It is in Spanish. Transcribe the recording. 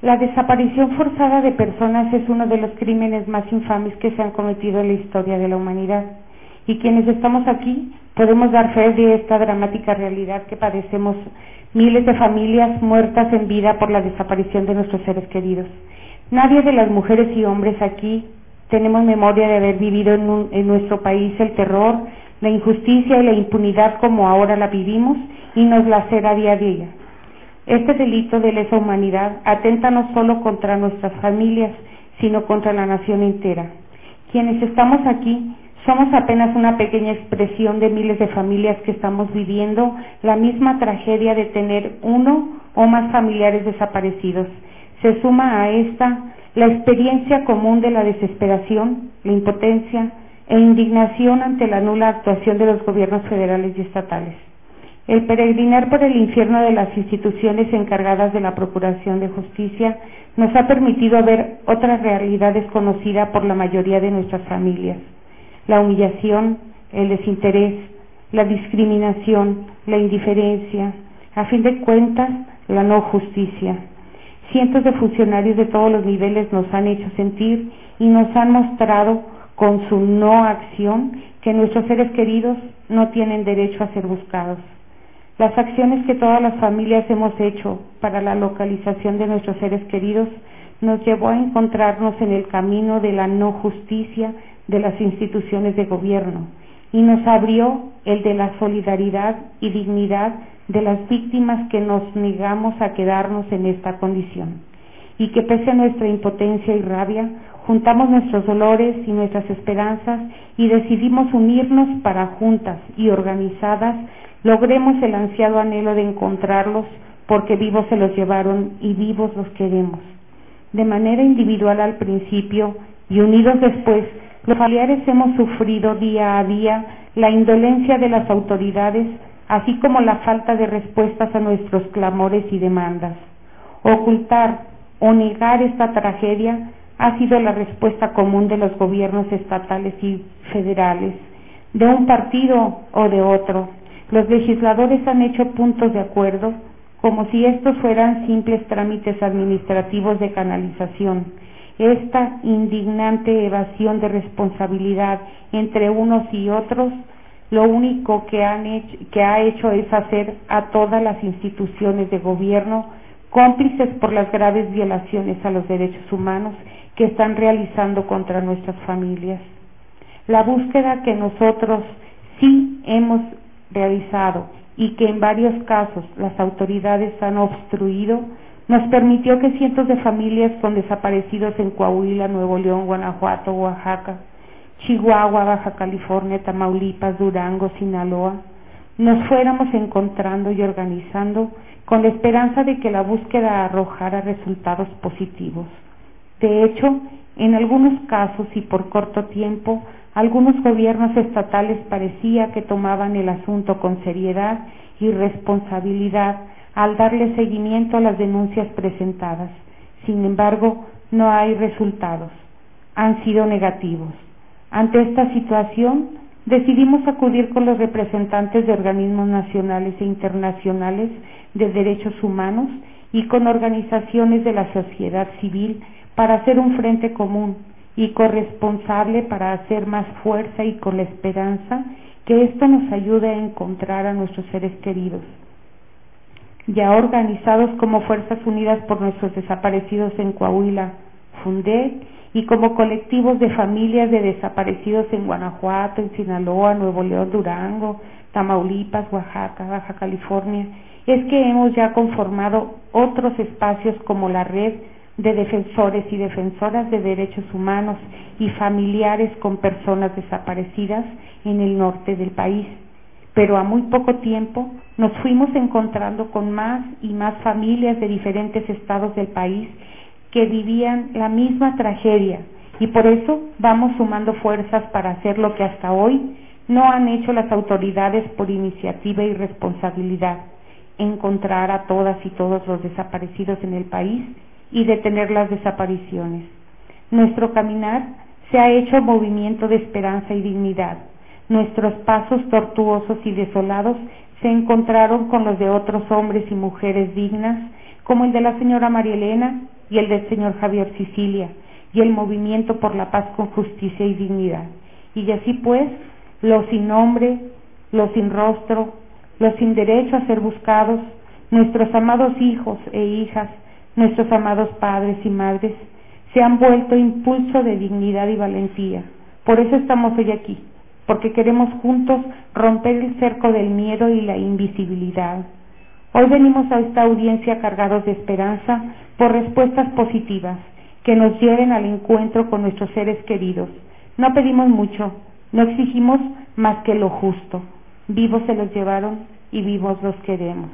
La desaparición forzada de personas es uno de los crímenes más infames que se han cometido en la historia de la humanidad. Y quienes estamos aquí podemos dar fe de esta dramática realidad que padecemos miles de familias muertas en vida por la desaparición de nuestros seres queridos. Nadie de las mujeres y hombres aquí tenemos memoria de haber vivido en, en nuestro país el terror, la injusticia y la impunidad como ahora la vivimos y nos lacera día a día. Este delito de lesa humanidad atenta no solo contra nuestras familias, sino contra la nación entera. Quienes estamos aquí somos apenas una pequeña expresión de miles de familias que estamos viviendo la misma tragedia de tener uno o más familiares desaparecidos. Se suma a esta la experiencia común de la desesperación, la impotencia e indignación ante la nula actuación de los gobiernos federales y estatales. El peregrinar por el infierno de las instituciones encargadas de la Procuración de Justicia nos ha permitido ver otra realidad desconocida por la mayoría de nuestras familias. La humillación, el desinterés, la discriminación, la indiferencia, a fin de cuentas, la no justicia. Cientos de funcionarios de todos los niveles nos han hecho sentir y nos han mostrado con su no acción que nuestros seres queridos no tienen derecho a ser buscados. Las acciones que todas las familias hemos hecho para la localización de nuestros seres queridos nos llevó a encontrarnos en el camino de la no justicia de las instituciones de gobierno y nos abrió el de la solidaridad y dignidad de las víctimas que nos negamos a quedarnos en esta condición. Y que pese a nuestra impotencia y rabia juntamos nuestros dolores y nuestras esperanzas y decidimos unirnos para juntas y organizadas logremos el ansiado anhelo de encontrarlos porque vivos se los llevaron y vivos los queremos. De manera individual al principio y unidos después, los familiares hemos sufrido día a día la indolencia de las autoridades, así como la falta de respuestas a nuestros clamores y demandas. Ocultar o negar esta tragedia ha sido la respuesta común de los gobiernos estatales y federales, de un partido o de otro, los legisladores han hecho puntos de acuerdo como si estos fueran simples trámites administrativos de canalización. Esta indignante evasión de responsabilidad entre unos y otros lo único que, han hecho, ha hecho es hacer a todas las instituciones de gobierno cómplices por las graves violaciones a los derechos humanos que están realizando contra nuestras familias. La búsqueda que nosotros sí hemos realizado y que en varios casos las autoridades han obstruido, nos permitió que cientos de familias con desaparecidos en Coahuila, Nuevo León, Guanajuato, Oaxaca, Chihuahua, Baja California, Tamaulipas, Durango, Sinaloa, nos fuéramos encontrando y organizando con la esperanza de que la búsqueda arrojara resultados positivos. De hecho, en algunos casos y por corto tiempo, algunos gobiernos estatales parecía que tomaban el asunto con seriedad y responsabilidad al darle seguimiento a las denuncias presentadas. Sin embargo, no hay resultados. Han sido negativos. Ante esta situación, decidimos acudir con los representantes de organismos nacionales e internacionales de derechos humanos y con organizaciones de la sociedad civil para hacer un frente común y corresponsable para hacer más fuerza y con la esperanza que esto nos ayude a encontrar a nuestros seres queridos. Ya organizados como Fuerzas Unidas por nuestros desaparecidos en Coahuila, Fundé, y como colectivos de familias de desaparecidos en Guanajuato, en Sinaloa, Nuevo León, Durango, Tamaulipas, Oaxaca, Baja California, es que hemos ya conformado otros espacios como la red de defensores y defensoras de derechos humanos y familiares con personas desaparecidas en el norte del país. Pero a muy poco tiempo nos fuimos encontrando con más y más familias de diferentes estados del país que vivían la misma tragedia y por eso vamos sumando fuerzas para hacer lo que hasta hoy no han hecho las autoridades por iniciativa y responsabilidad, encontrar a todas y todos los desaparecidos en el país y detener las desapariciones. Nuestro caminar se ha hecho movimiento de esperanza y dignidad. Nuestros pasos tortuosos y desolados se encontraron con los de otros hombres y mujeres dignas, como el de la señora María Elena y el del señor Javier Sicilia y el movimiento por la paz con justicia y dignidad. Y así pues, los sin nombre, los sin rostro, los sin derecho a ser buscados, nuestros amados hijos e hijas, nuestros amados padres y madres, se han vuelto impulso de dignidad y valentía. Por eso estamos hoy aquí, porque queremos juntos romper el cerco del miedo y la invisibilidad. Hoy venimos a esta audiencia cargados de esperanza por respuestas positivas que nos lleven al encuentro con nuestros seres queridos. No pedimos mucho, no exigimos más que lo justo. Vivos se los llevaron y vivos los queremos.